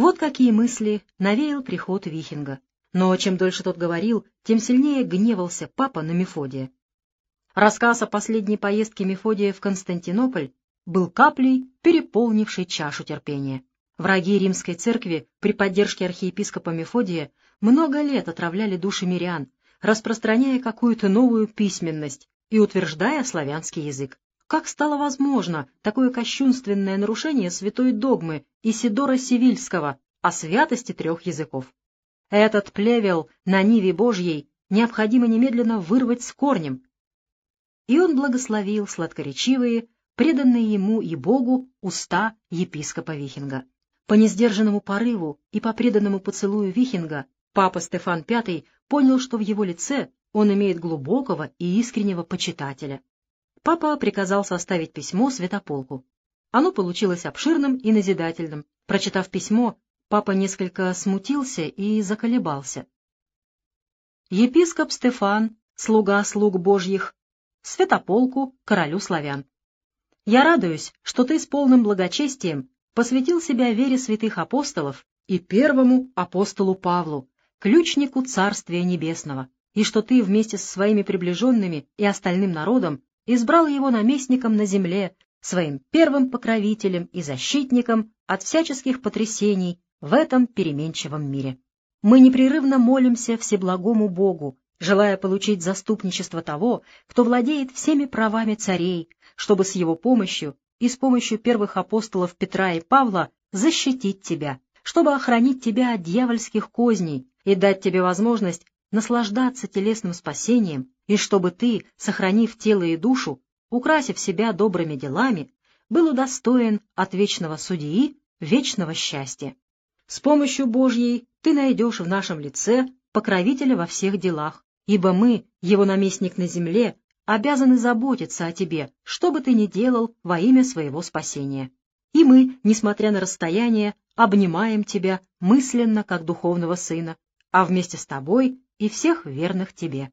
Вот какие мысли навеял приход Вихинга. Но чем дольше тот говорил, тем сильнее гневался папа на Мефодия. Рассказ о последней поездке Мефодия в Константинополь был каплей, переполнившей чашу терпения. Враги римской церкви при поддержке архиепископа Мефодия много лет отравляли души мирян, распространяя какую-то новую письменность и утверждая славянский язык. Как стало возможно такое кощунственное нарушение святой догмы Исидора Сивильского о святости трех языков? Этот плевел на Ниве Божьей необходимо немедленно вырвать с корнем. И он благословил сладкоречивые, преданные ему и Богу уста епископа Вихинга. По несдержанному порыву и по преданному поцелую Вихинга папа Стефан V понял, что в его лице он имеет глубокого и искреннего почитателя. Папа приказал составить письмо святополку. Оно получилось обширным и назидательным. Прочитав письмо, Папа несколько смутился и заколебался. Епископ Стефан, слуга слуг Божьих, святополку, королю славян. Я радуюсь, что ты с полным благочестием посвятил себя вере святых апостолов и первому апостолу Павлу, ключнику Царствия Небесного, и что ты вместе со своими приближенными и остальным народом избрал его наместником на земле, своим первым покровителем и защитником от всяческих потрясений в этом переменчивом мире. Мы непрерывно молимся Всеблагому Богу, желая получить заступничество того, кто владеет всеми правами царей, чтобы с его помощью и с помощью первых апостолов Петра и Павла защитить тебя, чтобы охранить тебя от дьявольских козней и дать тебе возможность наслаждаться телесным спасением, и чтобы ты, сохранив тело и душу, украсив себя добрыми делами, был удостоен от вечного судьи вечного счастья. С помощью Божьей ты найдешь в нашем лице покровителя во всех делах, ибо мы, его наместник на земле, обязаны заботиться о тебе, что бы ты ни делал во имя своего спасения. И мы, несмотря на расстояние, обнимаем тебя мысленно, как духовного сына, а вместе с тобой и всех верных тебе.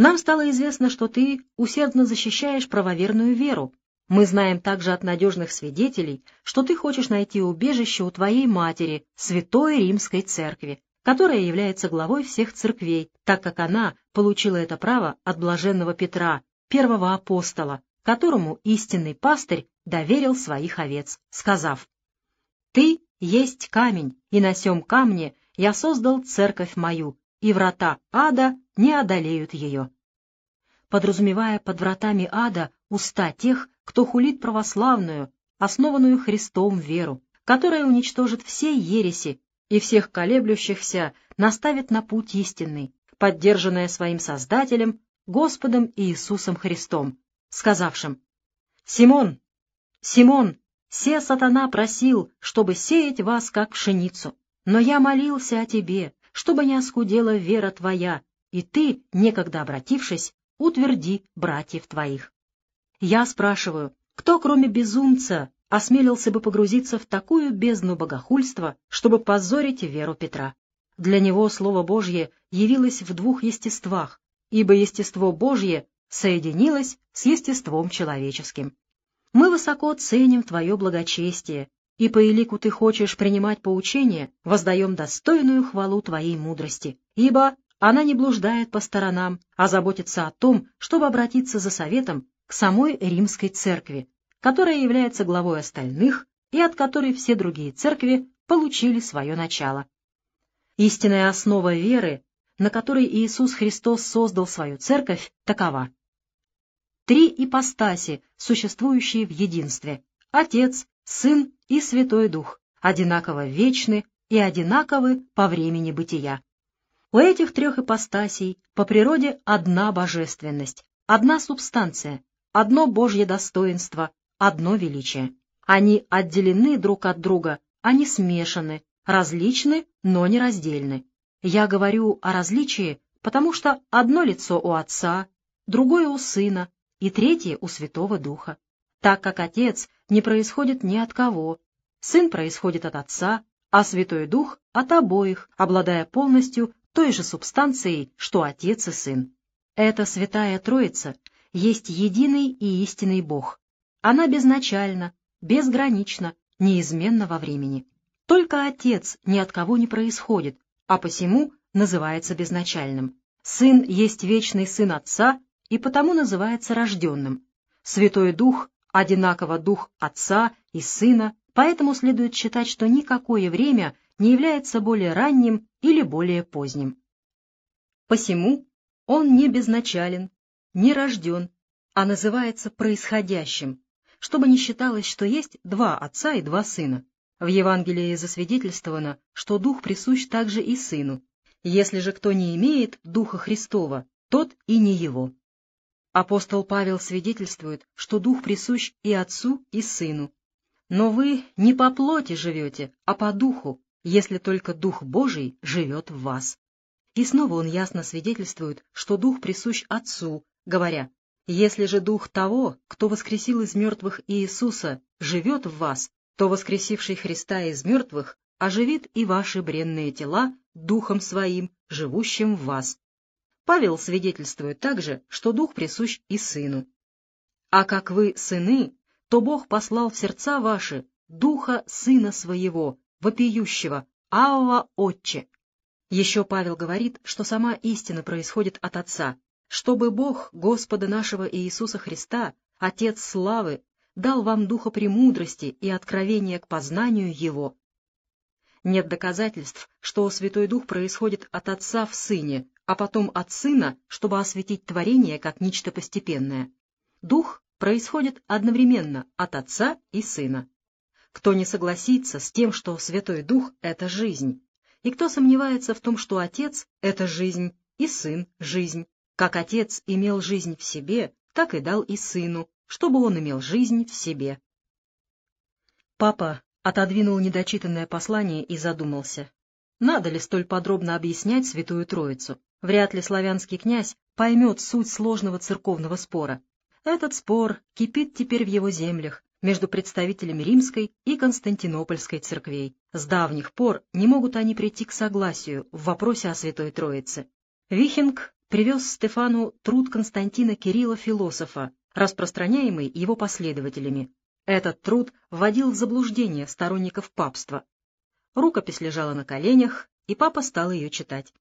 Нам стало известно, что ты усердно защищаешь правоверную веру, мы знаем также от надежных свидетелей, что ты хочешь найти убежище у твоей матери, Святой Римской Церкви, которая является главой всех церквей, так как она получила это право от блаженного Петра, первого апостола, которому истинный пастырь доверил своих овец, сказав, «Ты есть камень, и на сем камне я создал церковь мою, и врата ада не одолеют ее». Подразумевая под вратами ада уста тех, кто хулит православную, основанную Христом веру, которая уничтожит все ереси и всех колеблющихся наставит на путь истинный, поддержанная своим Создателем, Господом Иисусом Христом, сказавшим «Симон, Симон, се сатана просил, чтобы сеять вас, как пшеницу, но я молился о тебе, чтобы не оскудела вера твоя, и ты, некогда обратившись, утверди братьев твоих». Я спрашиваю, кто, кроме безумца, осмелился бы погрузиться в такую бездну богохульства, чтобы позорить веру Петра? Для него Слово Божье явилось в двух естествах, ибо естество Божье соединилось с естеством человеческим. Мы высоко ценим Твое благочестие, и по элику Ты хочешь принимать поучение, воздаем достойную хвалу Твоей мудрости, ибо она не блуждает по сторонам, а заботится о том, чтобы обратиться за советом к самой римской церкви, которая является главой остальных и от которой все другие церкви получили свое начало. Истинная основа веры, на которой Иисус Христос создал свою церковь, такова. Три ипостаси, существующие в единстве — Отец, Сын и Святой Дух, одинаково вечны и одинаковы по времени бытия. У этих трех ипостасей по природе одна божественность, одна субстанция, одно Божье достоинство, одно величие. Они отделены друг от друга, они смешаны, различны, но не раздельны. Я говорю о различии, потому что одно лицо у Отца, другое у Сына и третье у Святого Духа. Так как Отец не происходит ни от кого, Сын происходит от Отца, а Святой Дух — от обоих, обладая полностью той же субстанцией, что Отец и Сын. Эта Святая Троица есть единый и истинный Бог. Она безначальна, безгранична, неизменна во времени. Только Отец ни от кого не происходит, а посему называется безначальным. Сын есть вечный Сын Отца и потому называется рожденным. Святой Дух — одинаково Дух Отца и Сына, поэтому следует считать, что никакое время не является более ранним или более поздним. Посему он не безначален, не рожден, а называется происходящим, чтобы не считалось, что есть два отца и два сына. В Евангелии засвидетельствовано, что Дух присущ также и Сыну. Если же кто не имеет Духа Христова, тот и не его. Апостол Павел свидетельствует, что Дух присущ и Отцу, и Сыну. Но вы не по плоти живете, а по Духу, если только Дух Божий живет в вас. И снова он ясно свидетельствует, что Дух присущ Отцу, говоря, «Если же Дух того, кто воскресил из мертвых Иисуса, живет в вас, то воскресивший Христа из мертвых оживит и ваши бренные тела Духом Своим, живущим в вас». Павел свидетельствует также, что Дух присущ и Сыну. «А как вы сыны, то Бог послал в сердца ваши Духа Сына Своего, вопиющего, Авва Отче». Еще Павел говорит, что сама истина происходит от Отца, чтобы Бог Господа нашего Иисуса Христа, Отец славы, дал вам духа премудрости и откровения к познанию Его. Нет доказательств, что Святой Дух происходит от Отца в Сыне, а потом от Сына, чтобы осветить творение как нечто постепенное. Дух происходит одновременно от Отца и Сына. Кто не согласится с тем, что Святой Дух — это жизнь, и кто сомневается в том, что Отец — это жизнь, и Сын — жизнь, как Отец имел жизнь в себе, так и дал и Сыну, чтобы он имел жизнь в себе. Папа отодвинул недочитанное послание и задумался. Надо ли столь подробно объяснять Святую Троицу? Вряд ли славянский князь поймет суть сложного церковного спора. Этот спор кипит теперь в его землях между представителями римской и константинопольской церквей. С давних пор не могут они прийти к согласию в вопросе о Святой Троице. Вихинг привез Стефану труд Константина Кирилла философа, распространяемый его последователями. Этот труд вводил в заблуждение сторонников папства. Рукопись лежала на коленях, и папа стал ее читать.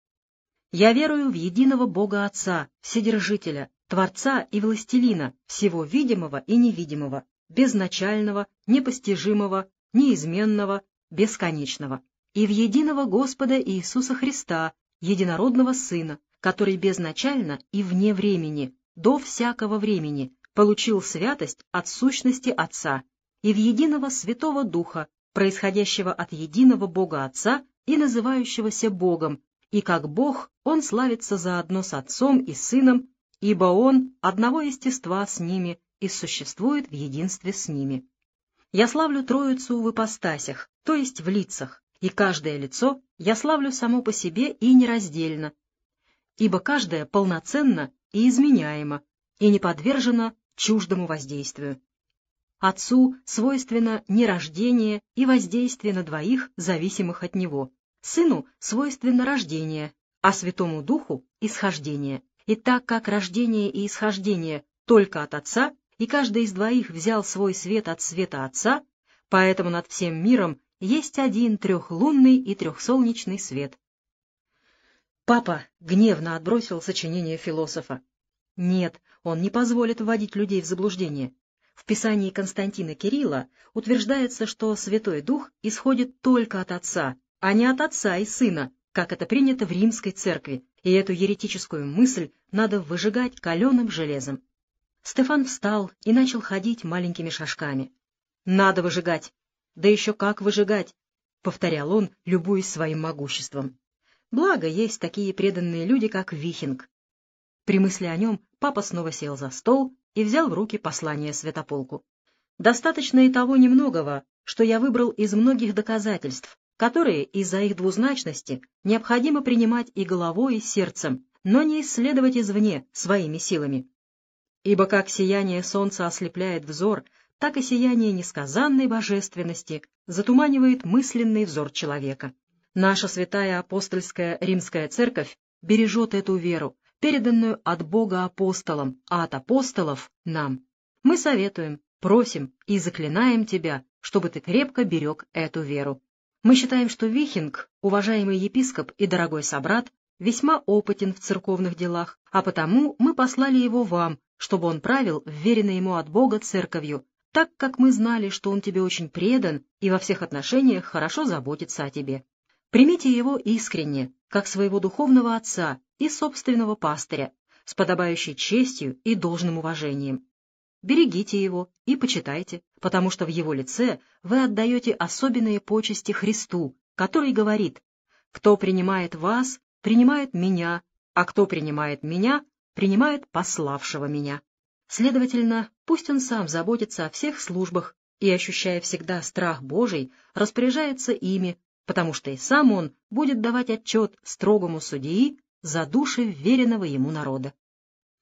Я верую в единого Бога Отца, Вседержителя, Творца и Властелина, всего видимого и невидимого, безначального, непостижимого, неизменного, бесконечного, и в единого Господа Иисуса Христа, единородного Сына, который безначально и вне времени, до всякого времени, получил святость от сущности Отца, и в единого Святого Духа, происходящего от единого Бога Отца и называющегося Богом, и как Бог он славится заодно с Отцом и Сыном, ибо Он одного естества с ними и существует в единстве с ними. Я славлю Троицу в ипостасях, то есть в лицах, и каждое лицо я славлю само по себе и нераздельно, ибо каждое полноценно и изменяемо, и не подвержено чуждому воздействию. Отцу свойственно нерождение и воздействие на двоих, зависимых от него, Сыну свойственно рождение, а Святому Духу — исхождение. И так как рождение и исхождение только от Отца, и каждый из двоих взял свой свет от света Отца, поэтому над всем миром есть один трехлунный и трехсолнечный свет. Папа гневно отбросил сочинение философа. Нет, он не позволит вводить людей в заблуждение. В Писании Константина Кирилла утверждается, что Святой Дух исходит только от Отца, а не от отца и сына, как это принято в римской церкви, и эту еретическую мысль надо выжигать каленым железом. Стефан встал и начал ходить маленькими шажками. «Надо выжигать! Да еще как выжигать!» — повторял он, любуясь своим могуществом. Благо, есть такие преданные люди, как Вихинг. При мысли о нем папа снова сел за стол и взял в руки послание Святополку. Достаточно и того немногого, что я выбрал из многих доказательств, которые из-за их двузначности необходимо принимать и головой, и сердцем, но не исследовать извне своими силами. Ибо как сияние солнца ослепляет взор, так и сияние несказанной божественности затуманивает мысленный взор человека. Наша святая апостольская римская церковь бережет эту веру, переданную от Бога апостолам, а от апостолов — нам. Мы советуем, просим и заклинаем Тебя, чтобы Ты крепко берег эту веру. Мы считаем, что Вихинг, уважаемый епископ и дорогой собрат, весьма опытен в церковных делах, а потому мы послали его вам, чтобы он правил вверенной ему от Бога церковью, так как мы знали, что он тебе очень предан и во всех отношениях хорошо заботится о тебе. Примите его искренне, как своего духовного отца и собственного пастыря, с подобающей честью и должным уважением. Берегите его и почитайте, потому что в его лице вы отдаете особенные почести Христу, который говорит «Кто принимает вас, принимает меня, а кто принимает меня, принимает пославшего меня». Следовательно, пусть он сам заботится о всех службах и, ощущая всегда страх Божий, распоряжается ими, потому что и сам он будет давать отчет строгому судьи за души веренного ему народа.